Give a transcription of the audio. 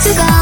数が